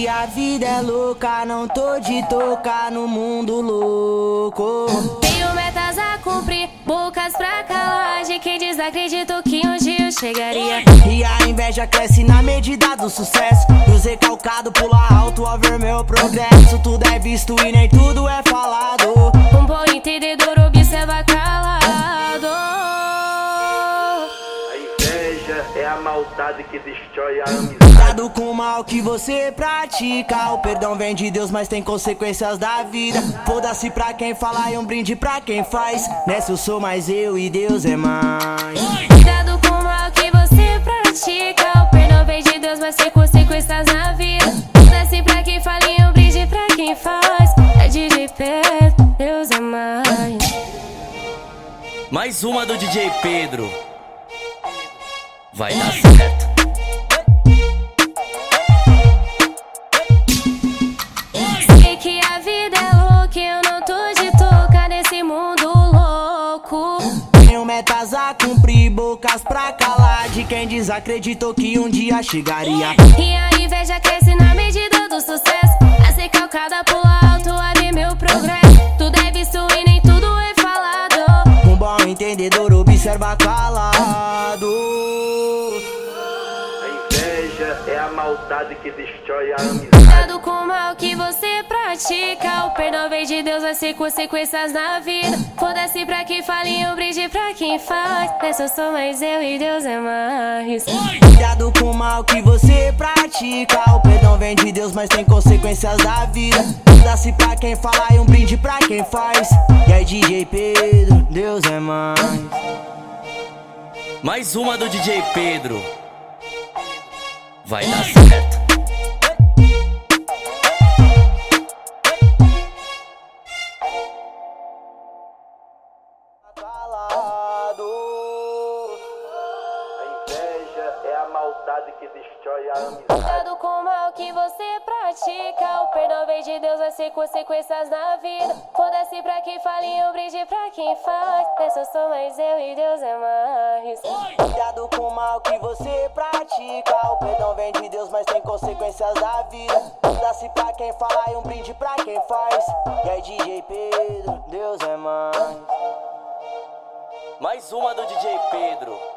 que a vida é louca, não tô de tocar no mundo louco. Tenho metas a cumprir, bocas pra calar de quem desacreditou que um dia eu chegaria. E a inveja cresce na medida do sucesso. E o calcado pula alto ao ver meu progresso. Tudo é visto e nem tudo é falado. Um bom entendedor observa calado a maldade que destrói a amizade. Cuidado com o mal que você pratica. O perdão vem de Deus, mas tem consequências da vida. Foda-se pra quem fala e um brinde pra quem faz. Nessa eu sou mais eu e Deus é mais. Cuidado com o mal que você pratica. O perdão vem de Deus, mas tem consequências na vida. Foda-se pra quem fala e um brinde pra quem faz. É DJ Pedro, Deus é mais. Mais uma do DJ Pedro vai dar certo. Sei que a vida é louca, eu não tô de tocar nesse mundo louco. Tenho metas a cumprir, bocas pra calar de quem desacreditou que um dia chegaria. E a inveja cresce na medida do sucesso. A ser calcada pro alto, ali meu progresso. Tudo é visto e nem tudo é falado. Um bom entendedor observa calado maldade que destrói a amizade. Cuidado com o mal que você pratica. O perdão vem de Deus, vai ser consequências na vida. Foda-se pra quem fala e um brinde pra quem faz. Essa sou mais eu e Deus é mais. Cuidado com o mal que você pratica. O perdão vem de Deus, mas tem consequências da vida. Foda-se pra quem fala e um brinde pra quem faz. E aí, DJ Pedro, Deus é mais. Mais uma do DJ Pedro vai dar certo. é a maldade que destrói a amizade. Cuidado com o mal que você pratica. O perdão vem de Deus, vai ser consequências na vida. Foda-se pra quem fala e um brinde pra quem faz. Essa sou mais eu e Deus é mais. Cuidado com o mal que você pratica. O perdão vem de Deus, mas tem consequências da vida. Foda-se pra quem fala e um brinde pra quem faz. E aí, DJ Pedro, Deus é mais. Mais uma do DJ Pedro.